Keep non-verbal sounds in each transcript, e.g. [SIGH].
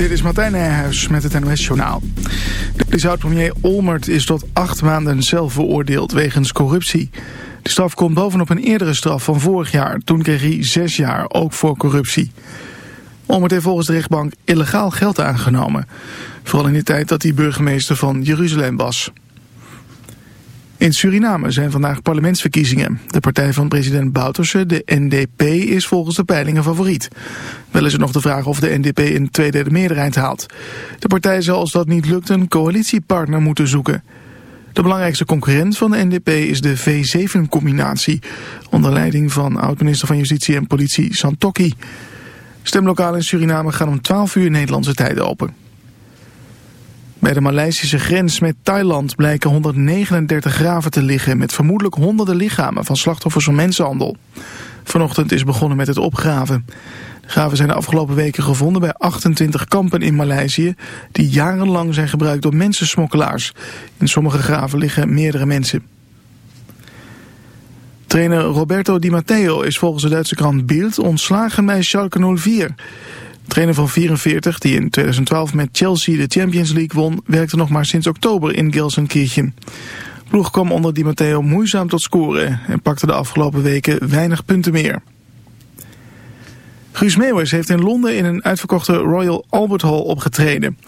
Dit is Martijn Nijhuis met het NOS-journaal. De zout-premier Olmert is tot acht maanden zelf veroordeeld wegens corruptie. De straf komt bovenop een eerdere straf van vorig jaar. Toen kreeg hij zes jaar, ook voor corruptie. Olmert heeft volgens de rechtbank illegaal geld aangenomen. Vooral in de tijd dat hij burgemeester van Jeruzalem was. In Suriname zijn vandaag parlementsverkiezingen. De partij van president Bouterse, de NDP, is volgens de peilingen favoriet. Wel is er nog de vraag of de NDP een tweederde meerderheid haalt. De partij zal als dat niet lukt een coalitiepartner moeten zoeken. De belangrijkste concurrent van de NDP is de V7-combinatie... onder leiding van oud-minister van Justitie en Politie Santokki. Stemlokalen in Suriname gaan om 12 uur Nederlandse tijd open. Bij de Maleisische grens met Thailand blijken 139 graven te liggen... met vermoedelijk honderden lichamen van slachtoffers van mensenhandel. Vanochtend is begonnen met het opgraven. De graven zijn de afgelopen weken gevonden bij 28 kampen in Maleisië... die jarenlang zijn gebruikt door mensensmokkelaars. In sommige graven liggen meerdere mensen. Trainer Roberto Di Matteo is volgens de Duitse krant Bild ontslagen bij Schalke 04... Trainer van 44, die in 2012 met Chelsea de Champions League won, werkte nog maar sinds oktober in Gelsenkirchen. Ploeg kwam onder Di Matteo moeizaam tot scoren en pakte de afgelopen weken weinig punten meer. Guus Meeuwers heeft in Londen in een uitverkochte Royal Albert Hall opgetreden.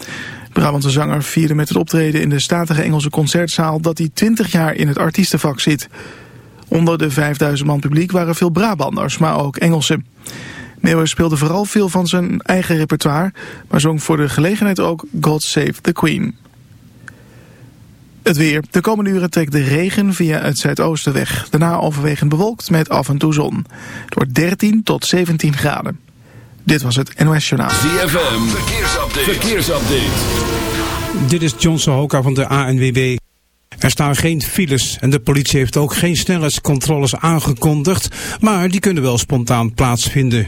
De Brabantse zanger vierde met het optreden in de statige Engelse concertzaal dat hij 20 jaar in het artiestenvak zit. Onder de 5000 man publiek waren veel Brabanders, maar ook Engelsen. Meeuwis speelde vooral veel van zijn eigen repertoire, maar zong voor de gelegenheid ook God Save the Queen. Het weer. De komende uren trekt de regen via het zuidoosten weg. Daarna overwegend bewolkt met af en toe zon. Het wordt 13 tot 17 graden. Dit was het NOS Journaal. ZFM. Verkeersupdate. Verkeersupdate. Dit is John Sohoka van de ANWB. Er staan geen files en de politie heeft ook geen snelheidscontroles aangekondigd, maar die kunnen wel spontaan plaatsvinden.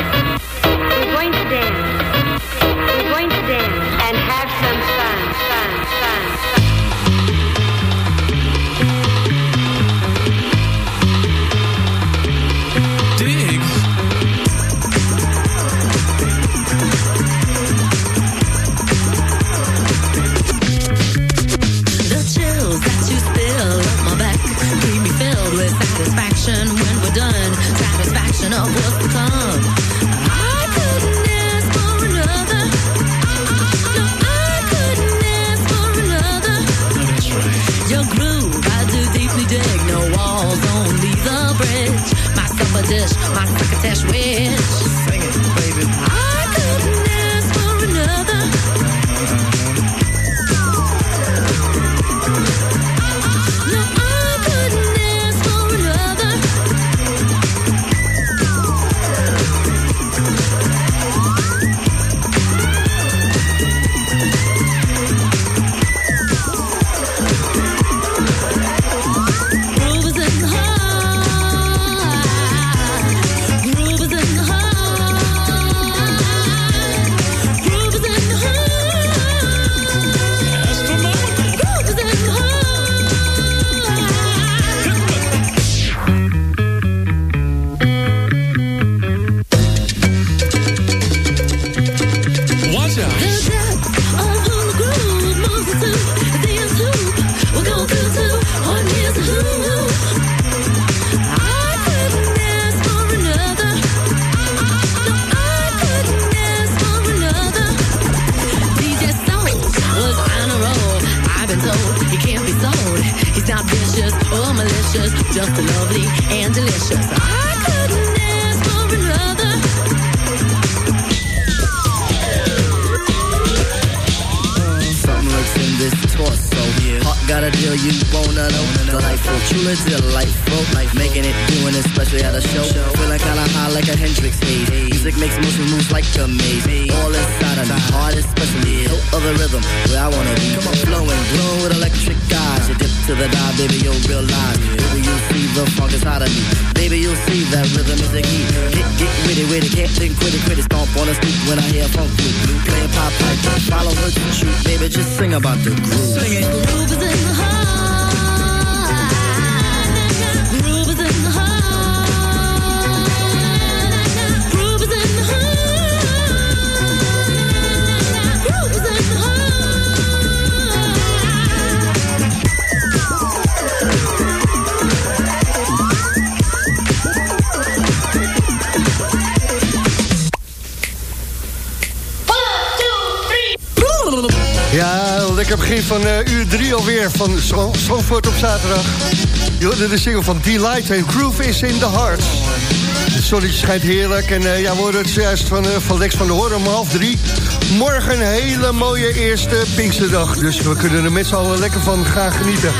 Girl, you wanna know. Delightful, truly delightful. Making it, doing it, especially at a show. Feeling kinda high like a Hendrix haze. Music makes motion moves like a maze. All inside of me, heart especially. Of the rhythm, where I wanna be. Come on, flowing, glowing with electric eyes. You dip to the dive, baby, you'll realize. Baby, you'll see the funk inside of me. Baby, you'll see that rhythm is the key. Get, get with it, can't think, quit it, quit it. Stomp on the street when I hear funk blue. Playing pop pipe, follow her to shoot. Baby, just sing about the groove. Sing it. Groove is in the heart. Lekker begin van eh, uur drie alweer van Zandvoort op zaterdag. Je de single van Delight en Groove is in the Heart. Het zonnetje schijnt heerlijk en eh, ja, we hoorden het zojuist van, eh, van Lex van der Hoorn om half drie. Morgen een hele mooie eerste Pinksterdag, dus we kunnen er met z'n allen lekker van gaan genieten.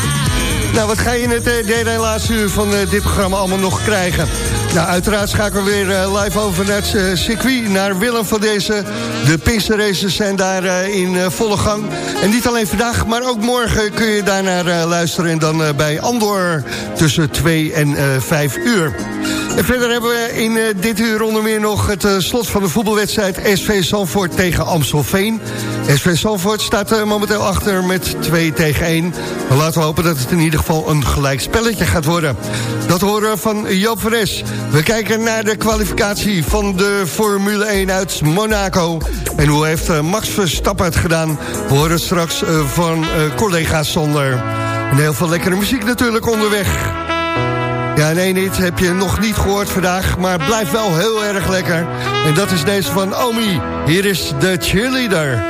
Nou, wat ga je in het derde en laatste uur van dit programma allemaal nog krijgen? Nou, uiteraard schakelen we weer eh, live over naar het eh, circuit, naar Willem van deze. De Pinksterraces zijn daar eh, in volle gang. En niet alleen vandaag, maar ook morgen kun je daar naar eh, luisteren. En dan bij Andor tussen 2 en eh 5 uur. Verder hebben we in eh, dit uur onder meer nog het eh, slot van de voetbalwedstrijd SV Zandvoort tegen Amstelveen. SV Zandvoort staat er momenteel achter met 2 tegen 1. Maar laten we hopen dat het in ieder geval een gelijk spelletje gaat worden. Dat horen we van Joop van Es. We kijken naar de kwalificatie van de Formule 1 uit Monaco. En hoe heeft eh, Max Verstappen het gedaan? We horen straks eh, van eh, collega Sander. En heel veel lekkere muziek natuurlijk onderweg. Ja, nee, niet. Heb je nog niet gehoord vandaag, maar blijft wel heel erg lekker. En dat is deze van Omi. Hier is de cheerleader.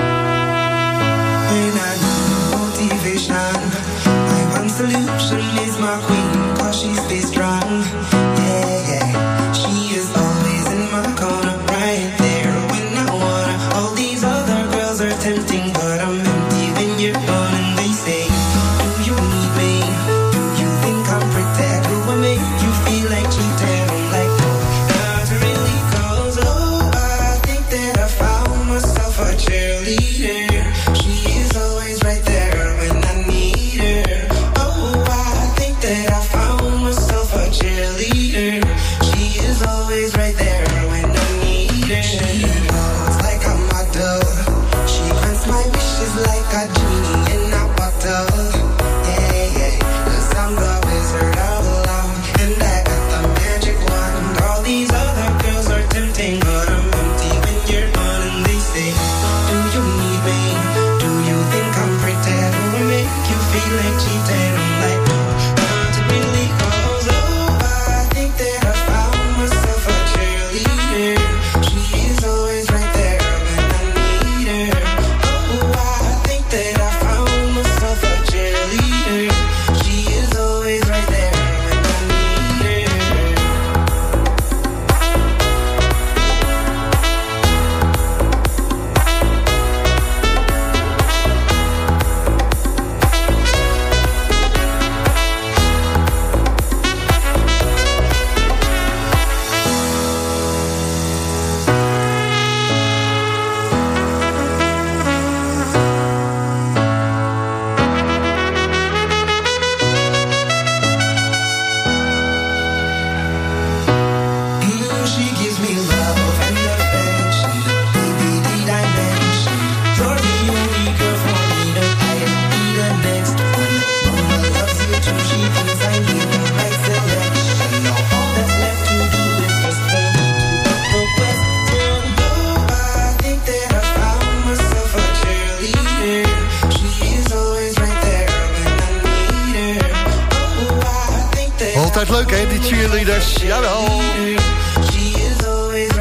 Jawel.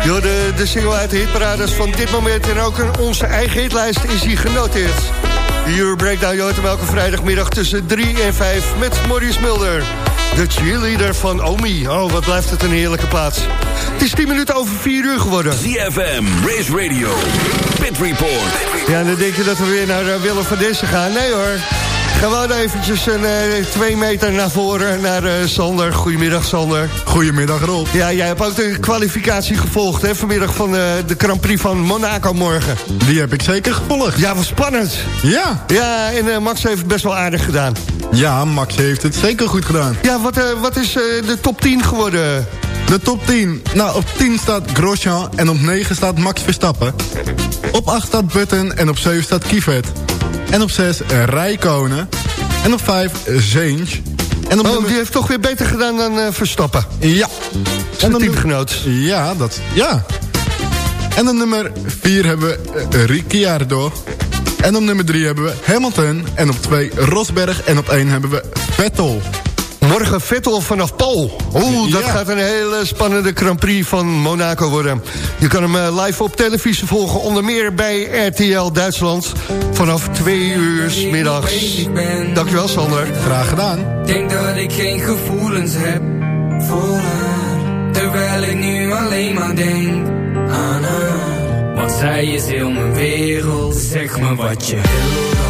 Door de, de single uit de hitparades van dit moment... en ook in onze eigen hitlijst is hij genoteerd. De Euro Breakdown, je hoort hem elke vrijdagmiddag tussen 3 en 5... met Maurice Mulder, de cheerleader van Omi. Oh, wat blijft het een heerlijke plaats. Het is 10 minuten over 4 uur geworden. ZFM, Race Radio, Pit Report. Ja, en dan denk je dat we weer naar eh, Willem van Dessen gaan. Nee hoor, Gewoon eventjes een eh, twee meter naar voren naar eh, Sander. Goedemiddag Sander. Goedemiddag Rob. Ja, jij hebt ook de kwalificatie gevolgd hè, vanmiddag van eh, de Grand Prix van Monaco morgen. Die heb ik zeker gevolgd. Ja, was spannend. Ja. Ja, en Max heeft het best wel aardig gedaan. Ja, Max heeft het zeker goed gedaan. Ja, wat, wat is de top 10 geworden? De top 10. Nou, op 10 staat Grosjean en op 9 staat Max Verstappen. Op 8 staat Button en op 7 staat Kivet. En op 6 Rijkonen. En op 5 Zinch. En op Oh, nummer- die heeft toch weer beter gedaan dan eh, Verstappen. Ja. Zijn teamgenoot. Ja, dat... Ja. En op nummer 4 hebben we eh, Ricciardo. En op nummer 3 hebben we Hamilton. En op 2 Rosberg. En op 1 hebben we Vettel. Morgen Vettel vanaf Pol. Oeh, dat Ja. gaat een hele spannende Grand Prix van Monaco worden. Je kan hem eh, live op televisie volgen, onder meer bij RTL Duitsland. Vanaf twee uur 's middags. Dankjewel Sander. Graag gedaan. Denk dat ik geen gevoelens heb voor haar Terwijl ik nu alleen maar denk aan haar Want zij is heel mijn wereld Zeg me wat je wil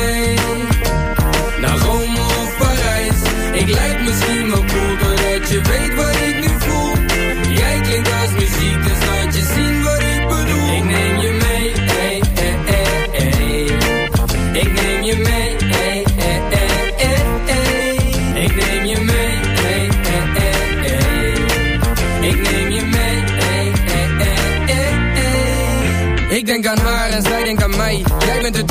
Ik lijk misschien wel cool Doordat je weet wat ik nu voel Jij klinkt als muziek Dus laat je zien wat ik bedoel Ik neem je mee ey, ey, ey, ey. Ik neem je mee ey, ey, ey. Ik neem je mee ey, ey, ey. Ik neem je mee ey, ey, ey. Ik denk aan haar en zij denkt aan mij Jij bent druk,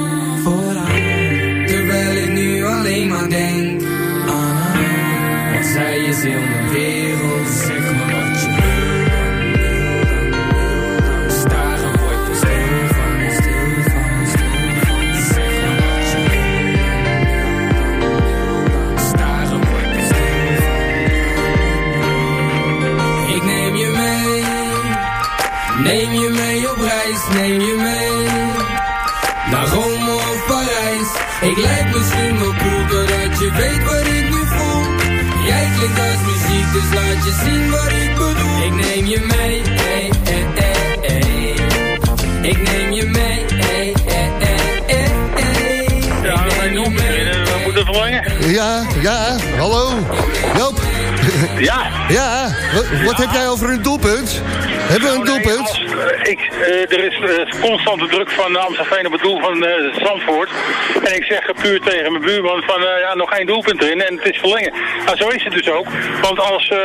Terwijl ik nu alleen maar denk aan. Want zij is heel mijn wereld. Zeg me wat je wil dan, wil dan, wil dan. Staren word ik klinkt als muziek Dus laat je zien wat ik bedoel Ik neem je mee ey, ey, ey, ey. Ik neem je mee ey, ey, ey, ey, ey. Ja, mijn Joop, we moeten verlengen. Ja, ja, hallo. Joop. Ja. [LAUGHS] Ja, wat, wat heb jij over een doelpunt? Hebben we een doelpunt? Ik, eh, er is eh, constante druk van Amstelveen op het doel van eh, Zandvoort. En ik zeg puur tegen mijn buurman van eh, ja, nog één doelpunt erin en het is verlengen. Nou, zo is het dus ook. Want als, eh,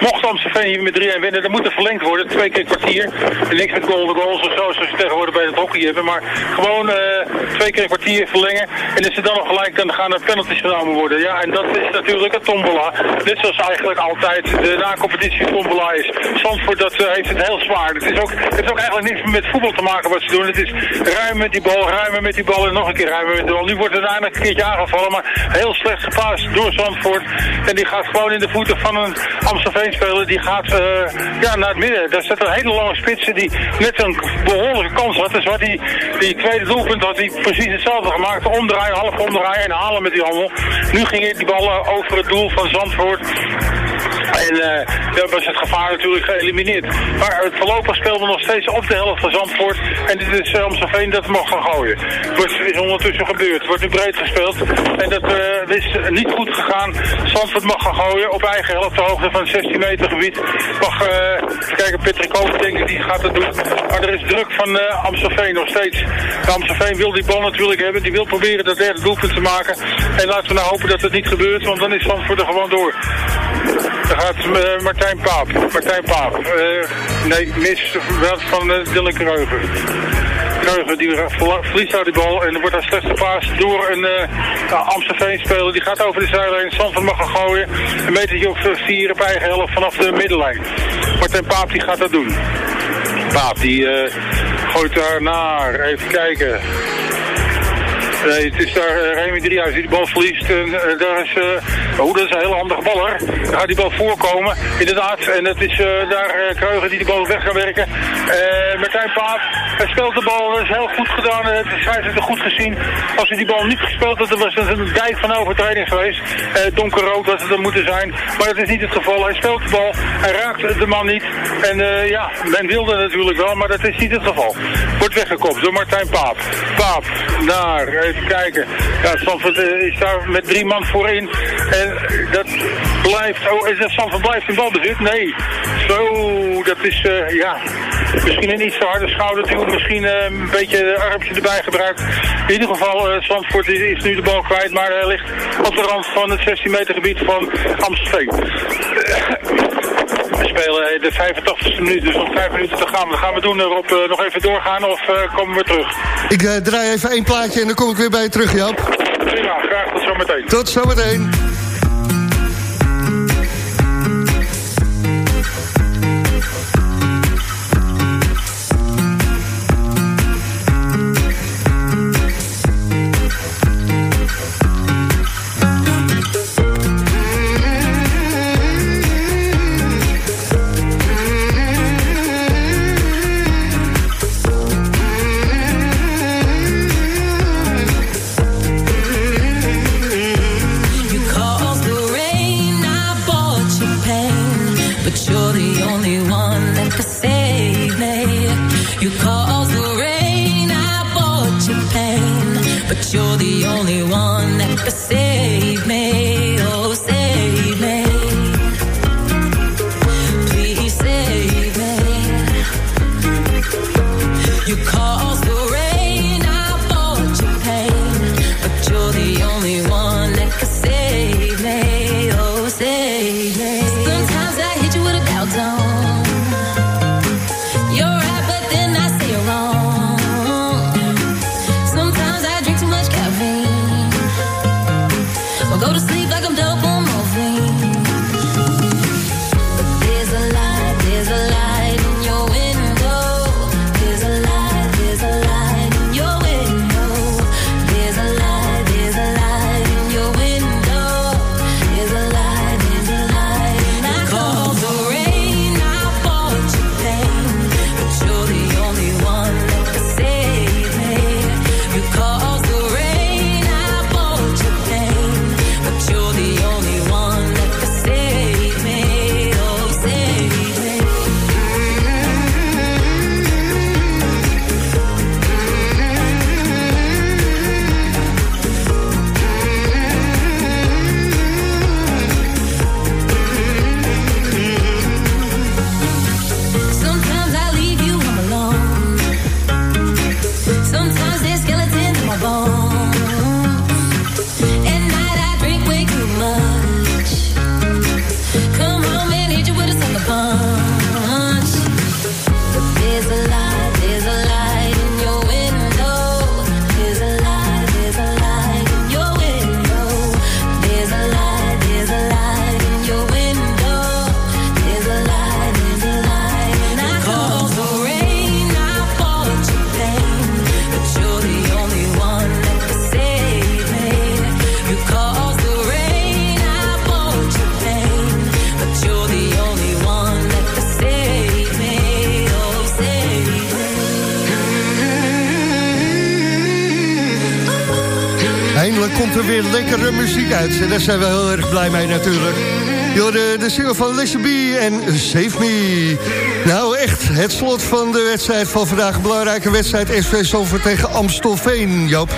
mocht Amstelveen hier met 3-1 winnen, dan moet er verlengd worden. Twee keer kwartier. En niks met golden goals of zo, zoals ze tegenwoordig bij het hockey hebben. Maar gewoon eh, twee keer kwartier verlengen. En als ze dan nog gelijk, dan gaan er penalties genomen worden. Ja, en dat is natuurlijk een tombola. Net zoals eigenlijk altijd de na-competitie tombola is. Zandvoort dat, eh, heeft het heel zwaar. Het, is ook, het heeft ook eigenlijk niks met voetbal te maken wat ze doen. Het is ruimen met die bal, ruimen met die bal en nog een keer ruimen met de bal. Nu wordt het uiteindelijk een keertje aangevallen, maar heel slecht gepaast door Zandvoort. En die gaat gewoon in de voeten van een Amstelveen-speler. Die gaat eh, ja, naar het midden. Daar zit een hele lange spitsen die net een behoorlijke kans had. Dus wat die, die tweede doelpunt had hij precies hetzelfde gemaakt. Omdraaien, half omdraaien en halen met die handel. Nu ging die bal eh, over het doel van Zandvoort. En uh, was het gevaar natuurlijk geëlimineerd. Maar het voorlopig speelde nog steeds op de helft van Zandvoort. En dit is uh, Amstelveen dat mag gaan gooien. Het is ondertussen gebeurd. Het wordt nu breed gespeeld. En dat eh, is niet goed gegaan. Zandvoort mag gaan gooien op eigen helft de hoogte van het 16 meter gebied. Mag, eh even kijken, Patrick ik, die gaat het doen. Maar er is druk van eh Amstelveen nog steeds. Amstelveen wil die bal natuurlijk hebben. Die wil proberen dat derde doelpunt te maken. En laten we nou hopen dat het niet gebeurt, want dan is Zandvoort er gewoon door. Daar gaat eh, Martijn Paap. Martijn Paap. Eh, nee, mis wel van uh, Dylan Kreuger. Kreuger die verliest daar die bal en er wordt daar slecht gepaast door een uh, Amstelveen-speler. Die gaat over de zijlijn. Zandvoort mag gaan gooien. Een metertje eh, vier op eigen helft vanaf de middenlijn. Martijn Paap die gaat dat doen. Paap die eh, gooit daar naar. Even kijken. Nee, het is daar uh, Remy Driehuis die de bal verliest. En, eh, daar is, eh, oh, dat is een hele handige baller. Daar gaat die bal voorkomen, inderdaad. En het is eh, daar eh, Kreuger die de bal weg gaat werken. Eh Martijn Paap, hij speelt de bal, dat is heel goed gedaan. Eh, Het scheidsrechter het goed gezien. Als hij die bal niet gespeeld had, dan was het een dijk van overtreding geweest. Eh, donkerrood had het dan moeten zijn. Maar dat is niet het geval. Hij speelt de bal, hij raakt de man niet. En eh, ja, men wilde natuurlijk wel, maar dat is niet het geval. Wordt weggekopt door Martijn Paap. Paap, daar, kijken. Ja, Sanford is daar met drie man voorin. En dat blijft, oh, is dat Sanford blijft in balbezit? Nee. Zo, dat is, eh, ja, misschien een iets te harde schouderduw. Misschien eh, een beetje een armpje erbij gebruikt. In ieder geval, eh Zandvoort is, is nu de bal kwijt, maar hij ligt op de rand van het 16 meter gebied van Amstelveen. We spelen de 85e minuut, dus nog 5 minuten te gaan. Wat gaan we doen, Rob? Eh, nog even doorgaan of eh, komen we terug? Ik eh, draai even één plaatje en dan kom ik weer bij je terug, Jap. Prima, graag tot zometeen. Tot zometeen. Eindelijk komt er weer lekkere muziek uit. En daar zijn we heel erg blij mee natuurlijk. Yo, de, de single van B en Save Me. Nou echt, het slot van de wedstrijd van vandaag. Belangrijke wedstrijd SV Zalvoort tegen Amstelveen, Joop.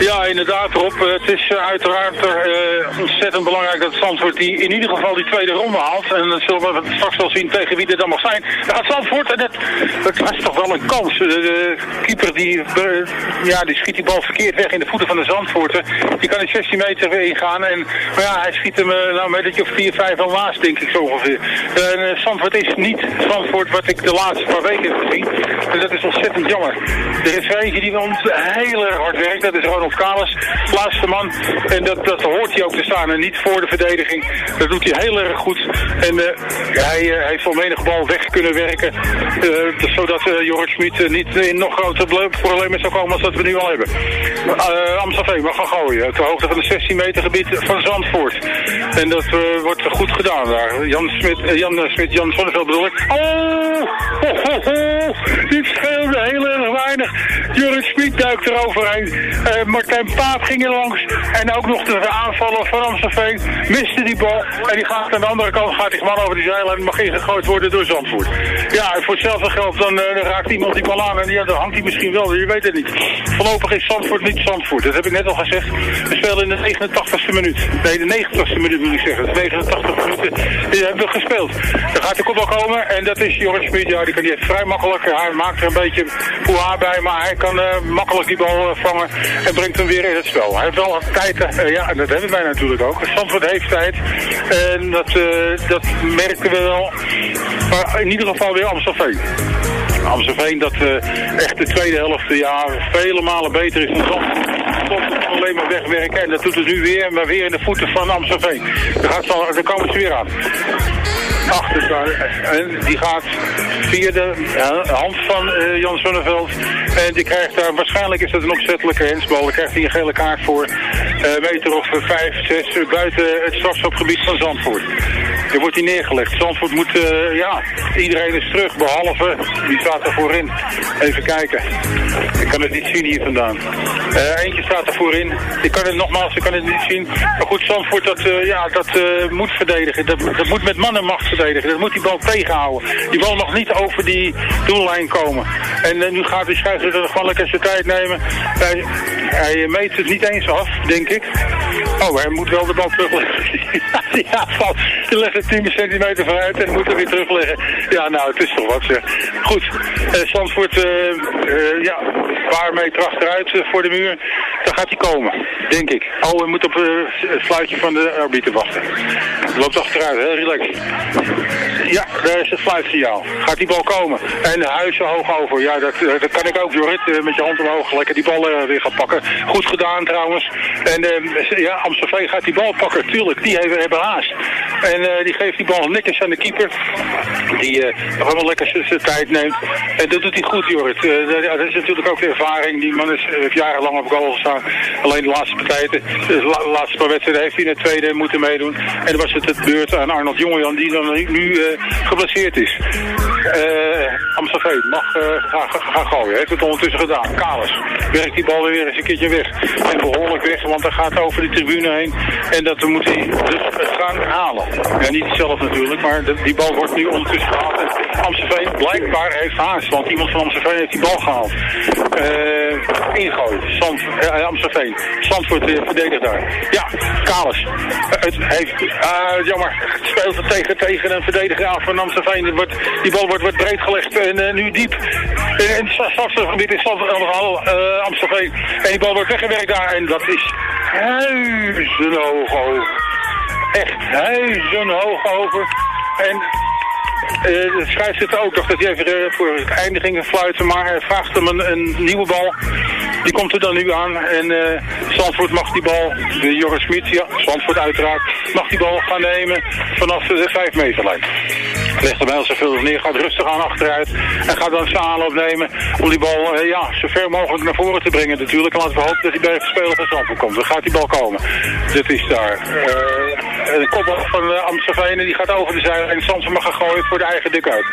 Ja, inderdaad Rob. Eh, Het is eh, uiteraard eh, ontzettend belangrijk dat Zandvoort die, in ieder geval die tweede ronde haalt. En dan zullen we straks wel zien tegen wie dit dan mag zijn. Daar Zandvoort en dat, was toch wel een kans. De, de keeper die, ja, die schiet die bal verkeerd weg in de voeten van de Zandvoorten. Die kan in 16 meter weer ingaan. En, maar ja, hij schiet hem nou, een metertje of 4, 5 al naast, denk ik zo ongeveer. En Zandvoort is niet Zandvoort wat ik de laatste paar weken heb gezien. Dus dat is ontzettend jammer. Er is die ons heel erg hard werkt. Dat is Ronald Kalis, laatste man. En dat, dat hoort hij ook te staan en niet voor de verdediging. Dat doet hij heel erg goed. En uh, hij uh, heeft al menig bal weg kunnen werken. Uh, zodat uh, Jorrit Schmid niet in nog groter problemen zou komen als dat we nu al hebben. Amsterdam mag gaan gooien. Ter hoogte van de 16 meter gebied van Zandvoort. En dat wordt goed gedaan daar. Jan Smit, Jan Smit, Jan Sonneveld bedoel ik. Oh! Ho, ho, ho. Dit scheelde heel erg weinig. Jorrit Schmid duikt eroverheen. Martijn Paap ging er langs. En ook nog de aanvaller van Amstelveen miste die bal. En die gaat aan de andere kant, gaat die man over die zijlijn mag ingegooid worden door Zandvoort. Ja, voor hetzelfde geld, dan, uh, dan raakt iemand die bal aan en ja, dan hangt hij misschien wel, je weet het niet. Voorlopig is Zandvoort niet Zandvoort, dat heb ik net al gezegd. We spelen in de 89ste minuut. Nee, de 90ste minuut moet ik zeggen. De 89 minuten die hebben we gespeeld. Dan gaat de kopbal komen en dat is Joris Smit. Ja, die kan die vrij makkelijk. Hij maakt er een beetje poeha bij, maar hij kan uh, makkelijk die bal uh, vangen en brengt hem weer in het spel. Hij heeft wel tijd, uh, ja, en dat hebben wij natuurlijk ook. Zandvoort heeft tijd en dat, uh, dat merken we wel. Maar in ieder geval weer Amstelveen. Amstelveen dat uh, echt de tweede helft ja, vele malen beter is dan Zandvoort. alleen maar wegwerken en dat doet het nu weer, maar weer in de voeten van Amstelveen. Daar, gaat, daar komen ze weer aan achter En die gaat via de hand van uh, Jan Zonneveld. En die krijgt daar, waarschijnlijk is dat een opzettelijke hensbal. Daar krijgt hij een gele kaart voor. Uh, meter of vijf, zes buiten het strafschopgebied van Zandvoort. [LAUGHS] Er wordt hij neergelegd. Zandvoort moet, ja, iedereen is terug. Behalve, die staat er voorin. Even kijken. Ik kan het niet zien hier vandaan. eentje staat er voorin. Ik kan het nogmaals, ik kan het niet zien. Maar goed, Zandvoort, dat, ja, dat moet verdedigen. Dat, dat moet met man en macht verdedigen. Dat moet die bal tegenhouden. Die bal nog niet over die doellijn komen. En nu gaat de scheidsrechter gewoon lekker zijn tijd nemen. Hij, meet het niet eens af, denk ik. Oh, hij moet wel de bal terugleggen. [LAUGHS] ja, valt. Je het 10 centimeter vooruit en moet er weer terugleggen. Ja, nou, het is toch wat zeg. Goed, uh, Zandvoort, uh, uh, ja, een paar meter achteruit voor de muur. Dan gaat hij komen, denk ik. Oh, hij moet op het fluitje van de arbiter wachten. Loopt achteruit, heel relaxed. Ja, daar is het fluitsignaal. Gaat die bal komen. En de huizen hoog over. Ja, dat, dat kan ik ook, Jorrit. Met je hand omhoog. Lekker die bal weer gaan pakken. Goed gedaan trouwens. En ja, Amstelveen gaat die bal pakken. Tuurlijk, die hebben, hebben haast. En die geeft die bal netjes aan de keeper. Die nog wel lekker zijn tijd neemt. En dat doet hij goed, Jorrit. dat is natuurlijk ook de ervaring. Die man is, heeft jarenlang op goal gestaan. Alleen de laatste partijen, de laatste paar wedstrijden heeft hij in tweede moeten meedoen. En dan was het het beurt aan Arnold Jongejan die dan nu uh, geblesseerd is. Uh, Amstelveen mag uh, gaan, gaan gooien. Heeft het ondertussen gedaan. Kalis werkt die bal weer eens een keertje weg. En behoorlijk weg, want hij gaat over de tribune heen. En dat moet hij dus gaan halen. Ja, niet zelf natuurlijk, maar die bal wordt nu ondertussen gehaald. En Amstelveen blijkbaar heeft haast, want iemand van Amstelveen heeft die bal gehaald. ingooien. Zand, Amstelveen. Zandvoort verdedigt daar. Ja, Kalis. het heeft, jammer, speelt het tegen, tegen een verdediger van Amstelveen. Die bal wordt, wordt breed gelegd en uh, nu diep. In het strafgebied is uh, Amstelveen. En die bal wordt weggewerkt daar en dat is huizenhoog over. Echt huizenhoog over. En uh, de scheidsrechter ook nog dat hij even voor het einde ging fluiten, maar hij vraagt hem een, nieuwe bal. Die komt er dan nu aan en uh, Zandvoort mag die bal, de Joris Smit, ja, Zandvoort uiteraard, mag die bal gaan nemen vanaf de 5 meterlijn. Legt hem heel zoveel neer, gaat rustig aan achteruit en gaat dan zijn aanloop nemen om die bal ja, zo ver mogelijk naar voren te brengen natuurlijk. En laten we hopen dat hij bij het spelen van Zandvoort komt. Dan gaat die bal komen. Dit is daar. Een kopbal van uh, Amstelveen en die gaat over de zijlijn. En Zandvoort mag gaan gooien voor de eigen dik uit.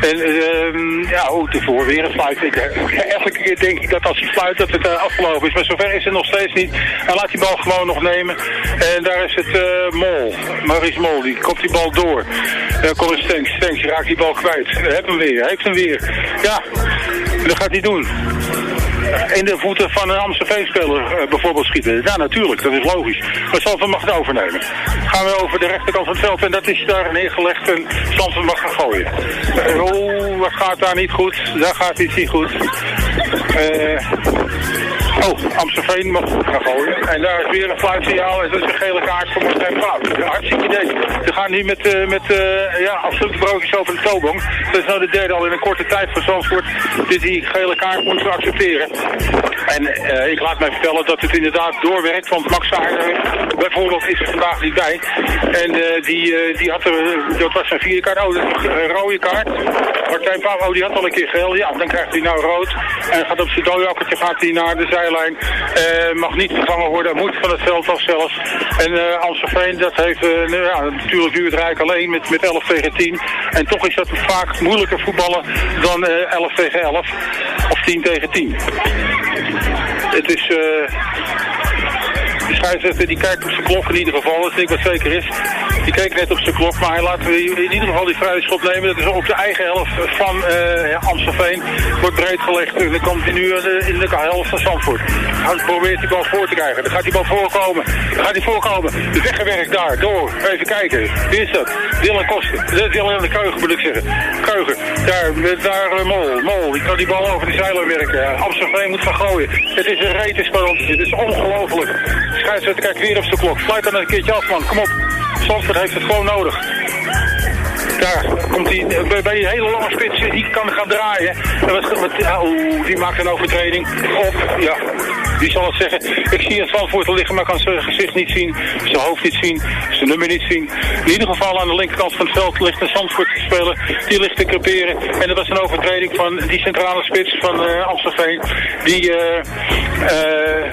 En ehm, ja, hoe tevoren weer een fluit. Ik, eh, [LAUGHS] elke denk ik dat als hij fluit dat het eh, afgelopen is. Maar zover is het nog steeds niet. Hij laat die bal gewoon nog nemen. En daar is het eh, Mol. Maurice Mol. Die komt die bal door. Dan komt Stenks. Stenks raakt die bal kwijt. Heb hem weer. Heeft hem weer. Ja, dat gaat hij doen in de voeten van een Amstelveen-speler eh, bijvoorbeeld schieten. Ja, natuurlijk, dat is logisch. Maar Zandvoort mag het overnemen. Gaan we over de rechterkant van het veld en dat is daar neergelegd en Zandvoort mag gaan gooien. Eh, Oeh, wat gaat daar niet goed? Daar gaat iets niet goed. Eh... Oh, Amstelveen mag gaan gooien. En daar is weer een fluitsignaal en dat is een gele kaart voor Martijn Paap. Een hartstikke idee. We gaan nu met, eh, met eh, ja, broodjes over de toonbank. Dat is nou de derde al in een korte tijd voor Zandvoort. Dus die gele kaart moeten accepteren. En eh, ik laat mij vertellen dat het inderdaad doorwerkt. Want Max Sager bijvoorbeeld is er vandaag niet bij. En eh, die, eh, die had er, dat was zijn vierde kaart. Oh, een rode kaart. Martijn Paap, oh, die had al een keer geel. Ja, dan krijgt hij nou rood. En gaat op zijn dooiakkertje gaat hij naar de zijlijn. Mag niet vervangen worden, moet van het veld af zelfs. En uh, dat heeft uh, ja, natuurlijk het Rijk alleen met, met 11 tegen 10. En toch is dat vaak moeilijker voetballen dan 11 tegen 11 of 10 tegen 10. Het is... De scheidsrechter die kijkt op zijn klok in ieder geval, dat vind ik wat zeker is. Die keek net op zijn klok, maar hij laat in ieder geval die vrije schop nemen. Dat is op de eigen helft van uh, Amstelveen. Wordt breed gelegd en dan komt hij nu in de, in de helft van Zandvoort. Hij probeert die bal voor te krijgen. Dan gaat die bal voorkomen. Dan gaat hij voorkomen. De weggewerkt daar, door. Even kijken. Wie is dat? Dylan Kosten. Dylan de Keugen moet ik zeggen. Keugen. Daar, daar uh, Mol. Mol. Die kan die bal over die zeilen werken. Amstelveen moet gaan gooien. Het is een retenspel. Het is ongelooflijk. Scheidsrechter kijkt weer op zijn klok. Sluit dan een keertje af, man. Kom op. Zandvoort heeft het gewoon nodig. Daar komt hij bij die hele lange spits, die kan gaan draaien. En die maakt een overtreding op, ja, wie zal het zeggen. Ik zie het Zandvoort liggen, maar kan zijn gezicht niet zien, zijn hoofd niet zien, zijn nummer niet zien. In ieder geval aan de linkerkant van het veld ligt een Zandvoort te spelen, die ligt te creperen. En dat was een overtreding van die centrale spits van uh, die, uh,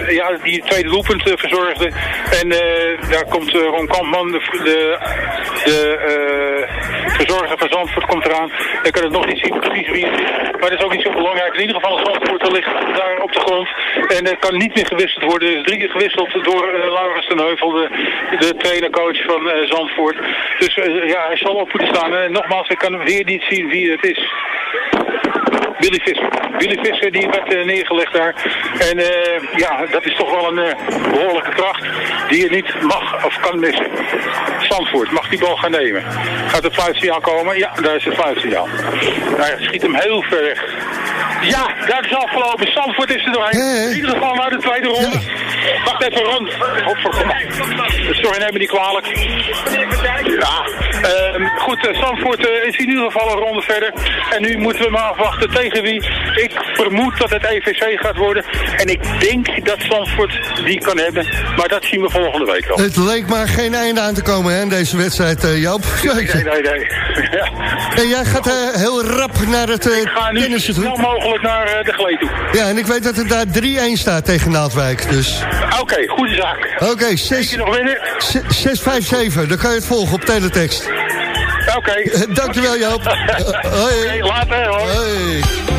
ja, die tweede doelpunt verzorgde. En daar komt Ron Kampman, de, de, de verzorger van Zandvoort komt eraan. Ik kan het nog niet zien precies wie het is. Maar dat is ook niet zo belangrijk. In ieder geval Zandvoort ligt daar op de grond. En er kan niet meer gewisseld worden. Er is drie keer gewisseld door uh, Laurens ten Heuvel, de, de trainercoach van uh, Zandvoort. Dus uh, ja, hij zal op moeten staan. En nogmaals, ik kan weer niet zien wie het is. Willy Visser. Willy Visser die werd uh, neergelegd daar. En uh, ja, dat is toch wel een uh, behoorlijke kracht die je niet mag of kan missen. Zandvoort mag die bal gaan nemen. Gaat het fluitsignaal komen? Ja, daar is het fluitsignaal. Hij schiet hem heel ver weg. Ja, dat is afgelopen. Zandvoort is er doorheen. In ieder geval naar de tweede ronde. Wacht even, Ron. Sorry, neem me niet kwalijk. Ja, uh, goed, Zandvoort is in ieder geval een ronde verder. En nu moeten we maar afwachten tegen wie. Ik vermoed dat het EVC gaat worden. En ik denk dat Zandvoort die kan hebben. Maar dat zien we volgende week al. Het leek maar geen einde aan te komen, hè, deze wedstrijd, uh, Joop. Nee, nee, nee. ja. En jij gaat uh, heel rap naar het uh, Ik ga nu zo snel mogelijk naar de gleed toe. Ja, en ik weet dat het daar 3-1 staat tegen Naaldwijk. Dus... Oké, okay, goede zaak. Oké, okay, 657. Dan kan je het volgen op teletext. Oké. Okay. Dankjewel Joop. [LAUGHS] Hoi. Okay, later hoor. Hoi.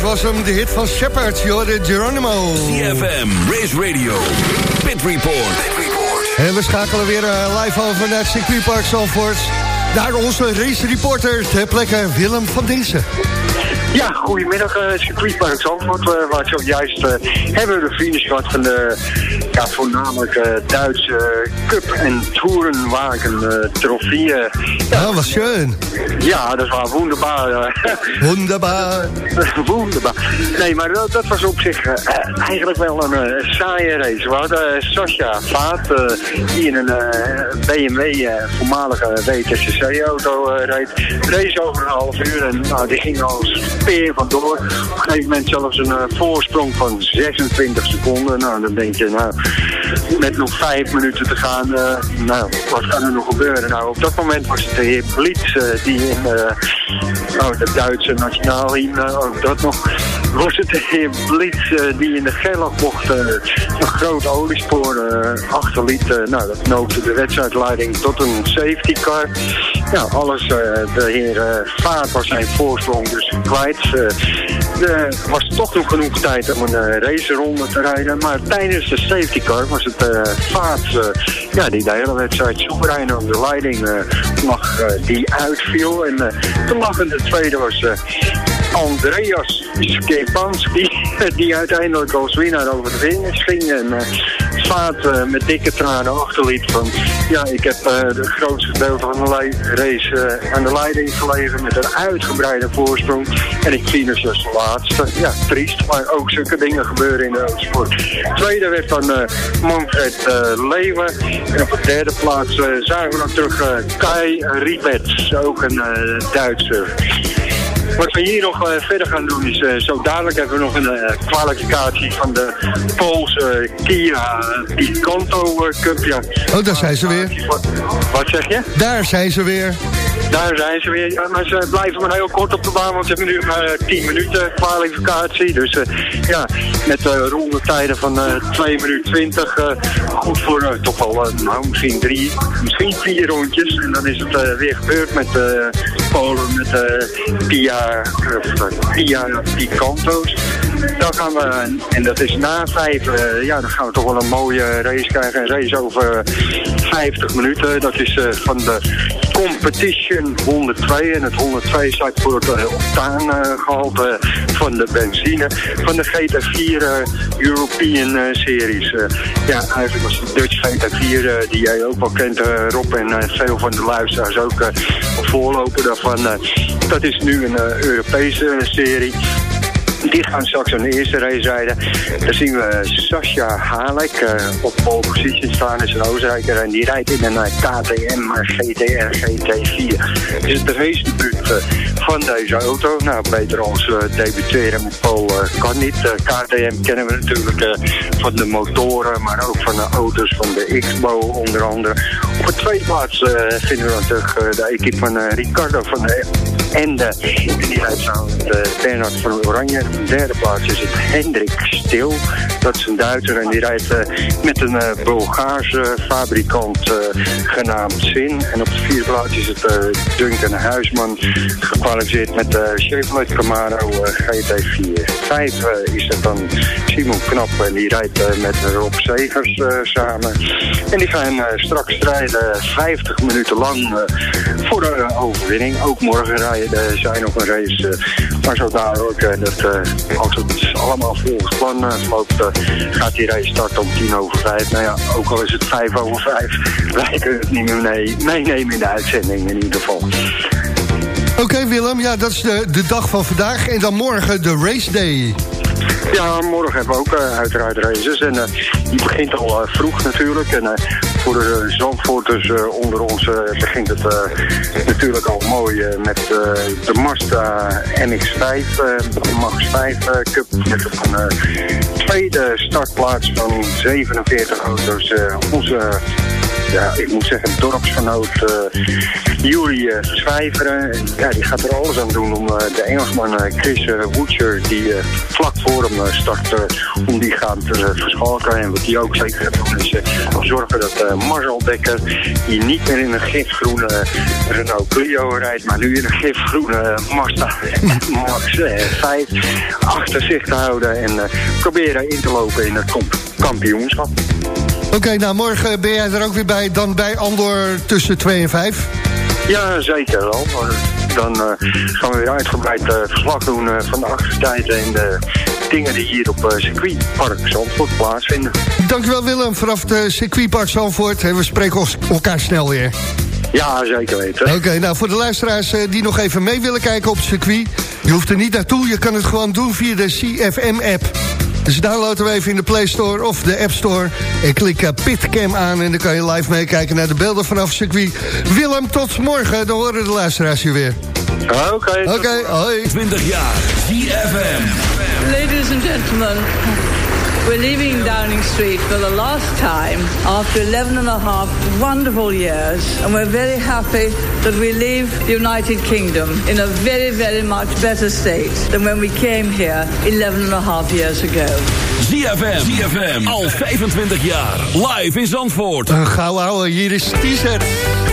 dat was hem, de hit van Shepard, joh, de Geronimo. CFM, Race Radio, Pit Report. En we schakelen weer eh, live over naar het circuitpark Zandvoort. Naar onze race reporter ter plekke Willem van Dinsen. Ja, goedemiddag uh, circuitpark Zandvoort, uh, waar zojuist uh, hebben we de finish gehad van de ja, voornamelijk uh, Duitse cup- en toerenwagen trofeeën. Ja, was schön. Ja, dat was wonderbaar. Wonderbaar. [LAUGHS] wonderbaar. Nee, maar dat, dat was op zich eigenlijk wel een saaie race. We hadden Sascha Vaat, die in een BMW, voormalige WTCC-auto reed. Race over een half uur en nou, die ging als peer vandoor. Op een gegeven moment zelfs een uh, voorsprong van 26 seconden. Nou, dan denk je, nou, met nog vijf minuten te gaan, uh, nou, wat kan er nog gebeuren? Nou, op dat moment was het de heer Blitz uh, die in oh, de Duitse nationaal ook dat nog, was het de heer Blitz die in de Gerlachbocht een groot oliespoor achterliet. nou, dat noopte de wedstrijdleiding tot een safety car. Nou, alles, de heer Vaart was zijn voorsprong dus kwijt. Er was toch nog genoeg tijd om een raceronde te rijden. Maar tijdens de safety car was het uh, Vaat ja, die de hele wedstrijd soeverein aan de leiding lag, die uitviel. En de lachende tweede was Andreas Skepanski, die uiteindelijk als winnaar over de finish ging. En uh, Vaat uh, met dikke tranen achterliet van... ja, ik heb het grootste deel van de race aan de leiding gelegen met een uitgebreide voorsprong. En ik finish als laatste. Ja, triest, maar ook zulke dingen gebeuren in de autosport. Tweede werd dan Manfred Leeuwen. En op de derde plaats zagen we nog terug Kai Ribets, ook een Duitser. Wat we hier nog eh, verder gaan doen is, eh, zo dadelijk hebben we nog een eh, kwalificatie van de Poolse Kia Picanto Cup. Ja. Oh, daar zijn ze weer. Wat zeg je? Daar zijn ze weer. Daar zijn ze weer. Ja, maar ze blijven maar heel kort op de baan, want ze hebben nu maar eh, 10 minuten kwalificatie. Dus ja, met uh, rondetijden van eh 2 minuten 20. eh, goed voor toch wel, nou, misschien drie, misschien vier rondjes. En dan is het weer gebeurd met Polen, met eh Pia, Pia Picanto's. Dan gaan we, en dat is na vijf, eh, ja, dan gaan we toch wel een mooie race krijgen. Een race over 50 minuten. Dat is eh, van de Competition 102. En het 102 staat voor het octaangehalte van de benzine. Van de GT4 eh, European eh, Series. Eh, ja, eigenlijk was de Dutch GT4, eh, die jij ook wel kent, eh, Rob. En eh, veel van de luisteraars ook eh, voorloper daarvan. eh, dat is nu een eh, Europese serie. Die gaan straks een eerste race rijden. Dan zien we Sascha Halek eh, op pole position staan. is een Oostenrijker en die rijdt in een eh, KTM GTR GT4. Het is het race debuut eh, van deze auto. Nou, beter als eh, debuteren met pole kan niet. KTM kennen we natuurlijk van de motoren, maar ook van de auto's van de X-Bow onder andere. Op de tweede plaats vinden we eh, de equipe van Ricardo van de. En met eh, Bernard van Oranje. De derde plaats is het Hendrik Stil. Dat is een Duitser en die rijdt eh, met een eh, Bulgaarse fabrikant eh, genaamd Zin. En op de vierde plaats is het Duncan Huisman gekwalificeerd met de Chevrolet Camaro eh, GT4. Vijf is het dan Simon Knap en die rijdt met Rob Segers samen. En die gaan straks strijden 50 minuten lang voor de overwinning. Ook morgen rijden zijn nog een race. maar zo dat, als het allemaal volgens plan loopt, gaat die race starten om tien over vijf. Nou ja, ook al is het vijf over vijf, [LAUGHS] wij kunnen het niet meer mee- meenemen in de uitzending in ieder geval. Oké Willem, ja, dat is de, de dag van vandaag. En dan morgen de race day. Ja, morgen hebben we ook eh, uiteraard races. En eh, die begint al eh, vroeg natuurlijk. En voor de Zandvoorters onder ons begint het natuurlijk al mooi met de Mazda MX-5, eh, Max 5 eh, Cup. Met een tweede startplaats van 47 auto's. onze ja, ik moet zeggen, dorpsgenoot uh, Juri uh, Zwijveren. En, Ja, die gaat er alles aan doen om uh, de Engelsman Chris Woodcher, die vlak voor hem start, om die gaat uh, verschalken. En wat die ook zeker gaat doen is zorgen dat Marcel Dekker, die niet meer in een gifgroene Renault Clio rijdt, maar nu in een gifgroene Mazda Max uh, 5 achter zich te houden en proberen in te lopen in het kampioenschap. Oké, nou morgen ben jij er ook weer bij, dan bij Andor tussen 2 en 5. Ja, zeker wel. Dan uh, gaan we weer uitgebreid uh, verslag doen uh, van de activiteiten en de dingen die hier op circuitpark Zandvoort plaatsvinden. Dankjewel Willem, vanaf het circuitpark Zandvoort. En we spreken elkaar snel weer. Ja, zeker weten. Oké, okay, nou voor de luisteraars die nog even mee willen kijken op het circuit... je hoeft er niet naartoe, je kan het gewoon doen via de CFM-app. Dus download hem even in de Play Store of de App Store. En klik uh, Pitcam aan en dan kan je live meekijken naar de beelden vanaf circuit. Willem, tot morgen. Dan horen de luisteraars je weer. Oké. Okay, Oké, okay, hoi. 20 jaar, CFM. Ladies and gentlemen, we're leaving Downing Street for the last time after 11 and a half wonderful years. And we're very happy that we leave the United Kingdom in a very, very much better state than when we came here 11 and a half years ago. ZFM, ZFM, al 25 jaar, live in Zandvoort. Een gauw ouwe, hier is t-shirt.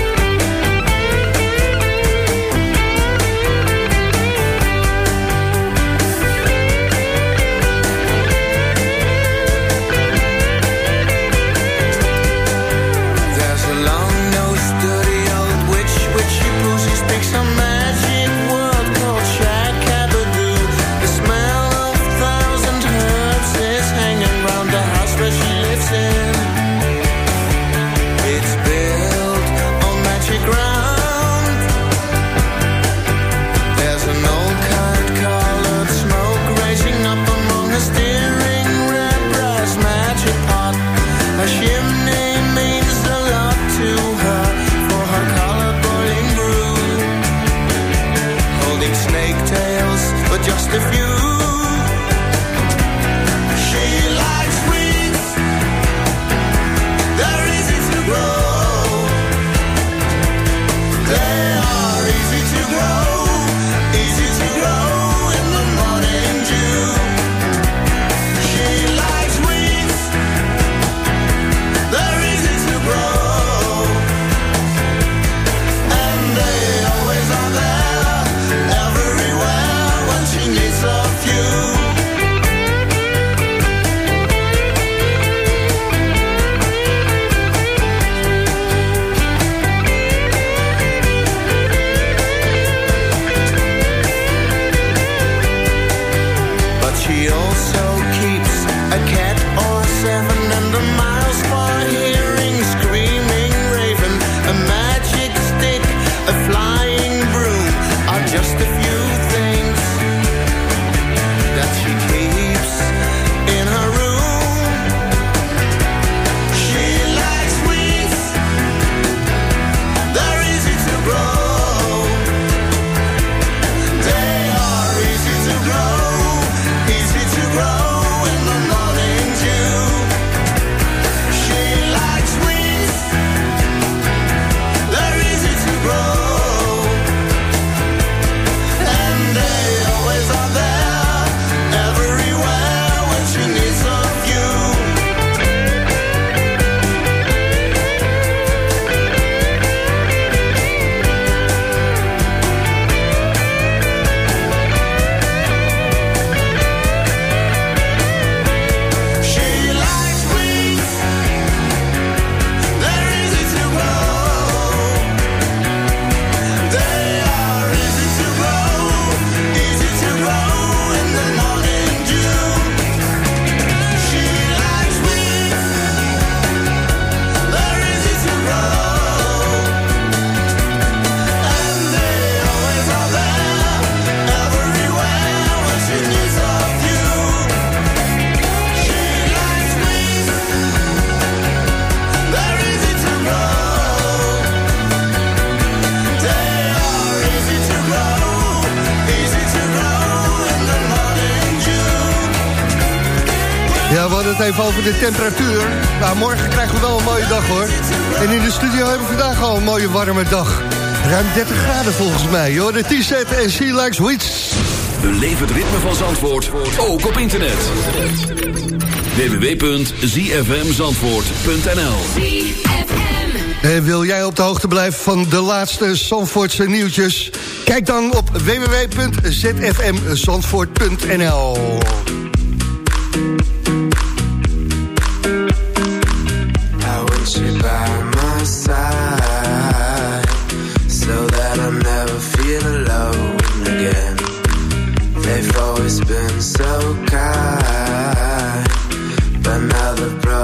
temperatuur. Nou, morgen krijgen we wel een mooie dag hoor. En in de studio hebben we vandaag al een mooie warme dag. Ruim 30 graden volgens mij hoor. De T-set en She Likes Wits. Beleef het ritme van Zandvoort, ook op internet. www.zfmzandvoort.nl en wil jij op de hoogte blijven van de laatste Zandvoortse nieuwtjes? Kijk dan op www.zfmzandvoort.nl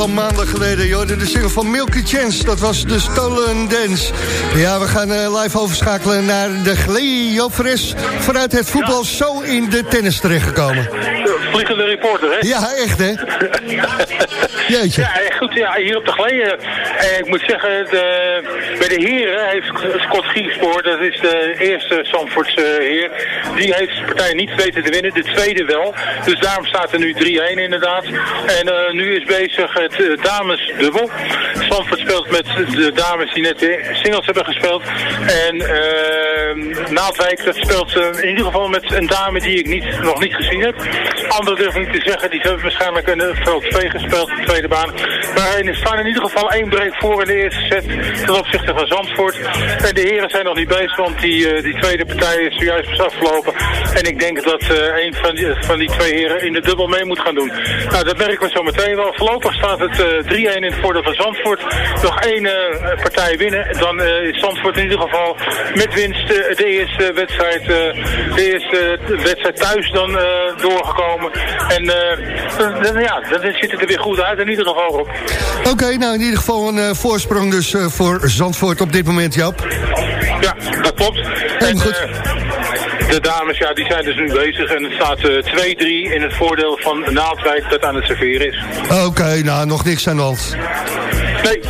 aantal maanden geleden. Joh, de single van Milky Chance, dat was de Stolen Dance. Ja, we gaan eh, live overschakelen naar de Glee. Joop Fres, vanuit het voetbal zo in de tennis terechtgekomen. Vliegende reporter, hè? Ja, echt hè? [LAUGHS] Ja, eh, goed, ja, hier op de geleden. Eh, ik moet zeggen, de, bij de heren heeft Scott Gierspoor, dat is de eerste Zandvoortse heer, die heeft de partij niet weten te winnen, de tweede wel. Dus daarom staat er nu 3-1 inderdaad. En eh, nu is bezig het uh, damesdubbel. Zandvoort speelt met de dames die net de singles hebben gespeeld. En uh, Naaldwijk, dat speelt eh, in ieder geval met een dame die ik niet, nog niet gezien heb. Anderen durf ik niet te zeggen, die hebben waarschijnlijk in het veld 2 gespeeld, de tweede baan. Maar er staan in ieder geval één break voor in de eerste set ten opzichte van Zandvoort. En de heren zijn nog niet bezig, want die, eh, die tweede partij is zojuist afgelopen. En ik denk dat eh, een van die, van die twee heren in de dubbel mee moet gaan doen. Nou, dat merken we zo meteen wel. Voorlopig staat het eh, 3-1 in het voordeel van Zandvoort. Nog één eh, partij winnen. Dan eh, is Zandvoort in ieder geval met winst eh, de eerste wedstrijd, de eerste wedstrijd thuis dan doorgekomen. En dan, ja, dan ziet het er weer goed uit in ieder geval op. Oké, nou in ieder geval een voorsprong dus voor Zandvoort op dit moment, Jap. Ja, dat klopt. En, goed. eh, de dames, ja, die zijn dus nu bezig. En het staat eh, 2-3 in het voordeel van Naaldwijk dat aan het serveren is. Oké, nou nog niks aan de hand. Nee.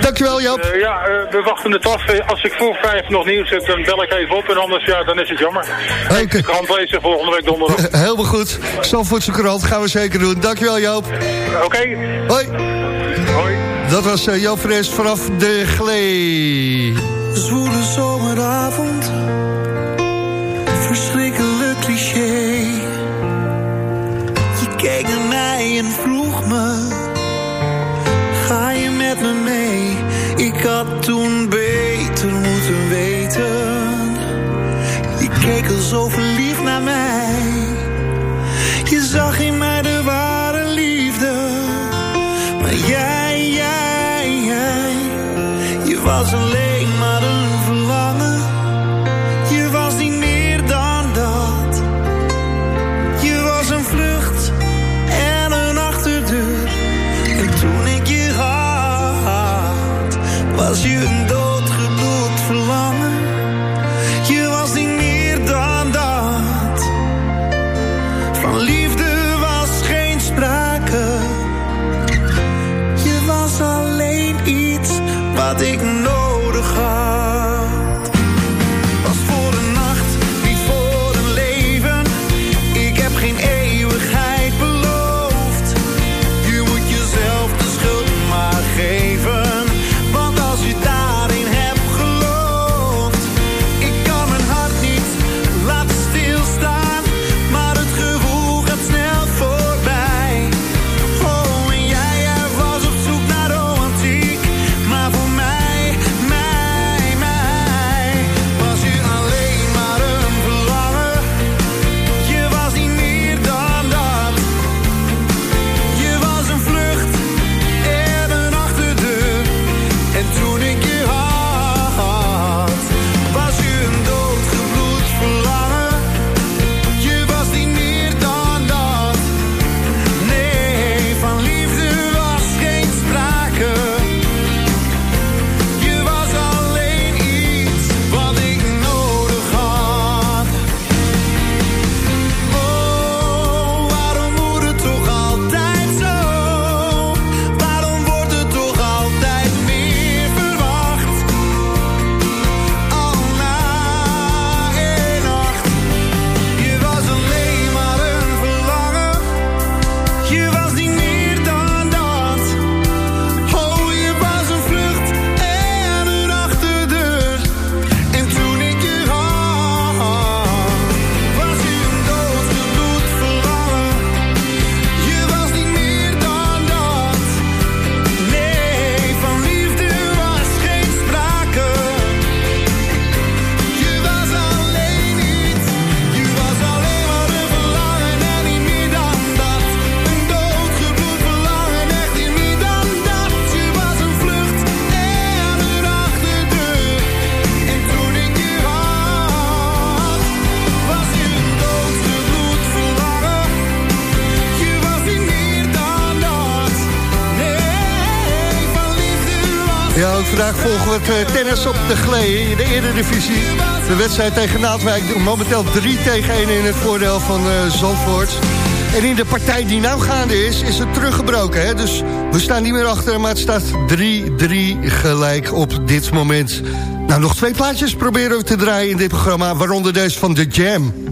Dankjewel, Joop. Eh, ja, eh, we wachten het af. Eh, Als ik voor vijf nog nieuws heb, dan bel ik even op. En anders, ja, dan is het jammer. Oké. Ik kan lezen volgende week donderdag. [LAUGHS] Helemaal goed. Zandvoortse krant gaan we zeker doen. Dankjewel, Joop. Oké. Hoi. Hoi. Dat was eh, Joop Fres vanaf de Glee. Zwoele zomeravond, verschrikkelijk cliché. Je keek naar mij en Ik had toen beter moeten weten. Je keek al zo verliefd naar mij. Je zag in mij de ware liefde. Maar jij, jij, jij, je was alleen vandaag volgen we het eh, tennis op de Glee in de Eredivisie. De wedstrijd tegen Naaldwijk momenteel 3 tegen 1 in het voordeel van eh, Zandvoort. En in de partij die nou gaande is, is het teruggebroken. Hè? Dus we staan niet meer achter, maar het staat 3-3 gelijk op dit moment. Nou, nog twee plaatjes proberen we te draaien in dit programma, waaronder deze van The Jam.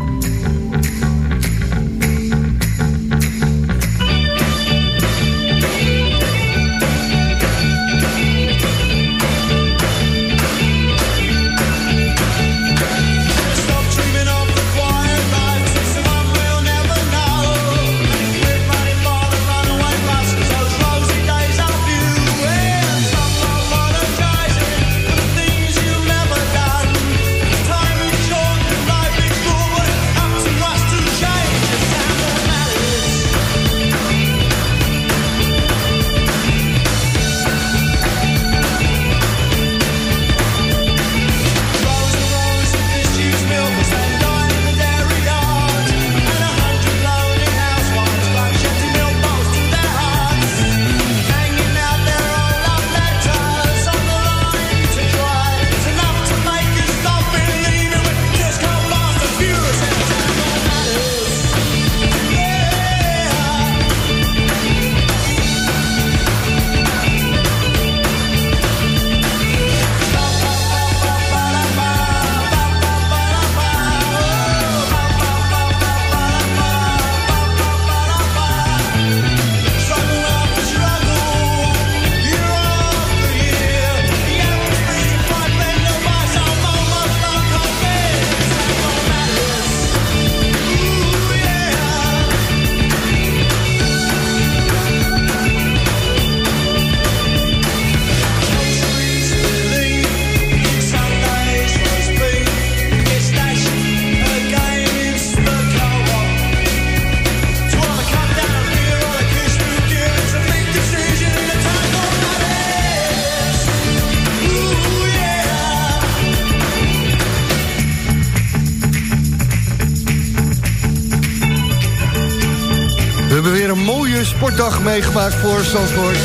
Meegemaakt voor Zandvoort.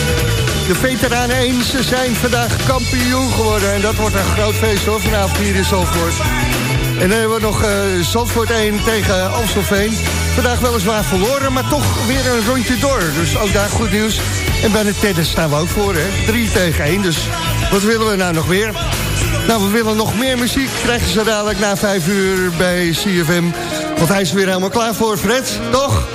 De veteranen 1, ze zijn vandaag kampioen geworden. En dat wordt een groot feest hoor, vanavond hier in Zandvoort. En dan hebben we nog uh, Zandvoort 1 tegen Amstelveen. Vandaag weliswaar verloren, maar toch weer een rondje door. Dus ook daar goed nieuws. En bij de tennis staan we ook voor, hè. 3 tegen 1, dus wat willen we nou nog meer? Nou, we willen nog meer muziek. Krijgen ze dadelijk na 5 uur bij CFM. Want hij is weer helemaal klaar voor, Fred, toch?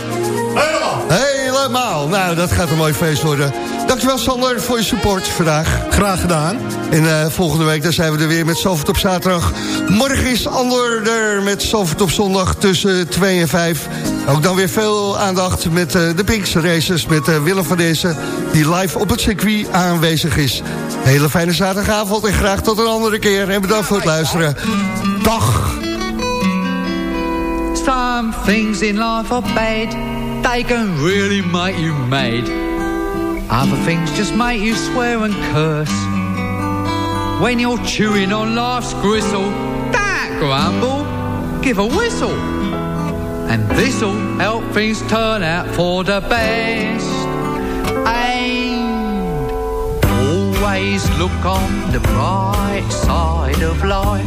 Helemaal. Nou, dat gaat een mooi feest worden. Dankjewel Sander voor je support vandaag. Graag gedaan. En uh, volgende week dan zijn we er weer met Zalvert op zaterdag. Morgen is Ander er met Zalvert op zondag tussen 2 en 5. Ook dan weer veel aandacht met uh, de Pinks Races met uh, Willem van Dezen... die live op het circuit aanwezig is. Hele fijne zaterdagavond en graag tot een andere keer. En bedankt voor het luisteren. Dag. Some things in life are bad. Can really make you mad. Other things just make you swear and curse. When you're chewing on life's gristle, that grumble, give a whistle. And this'll help things turn out for the best. And always look on the bright side of life.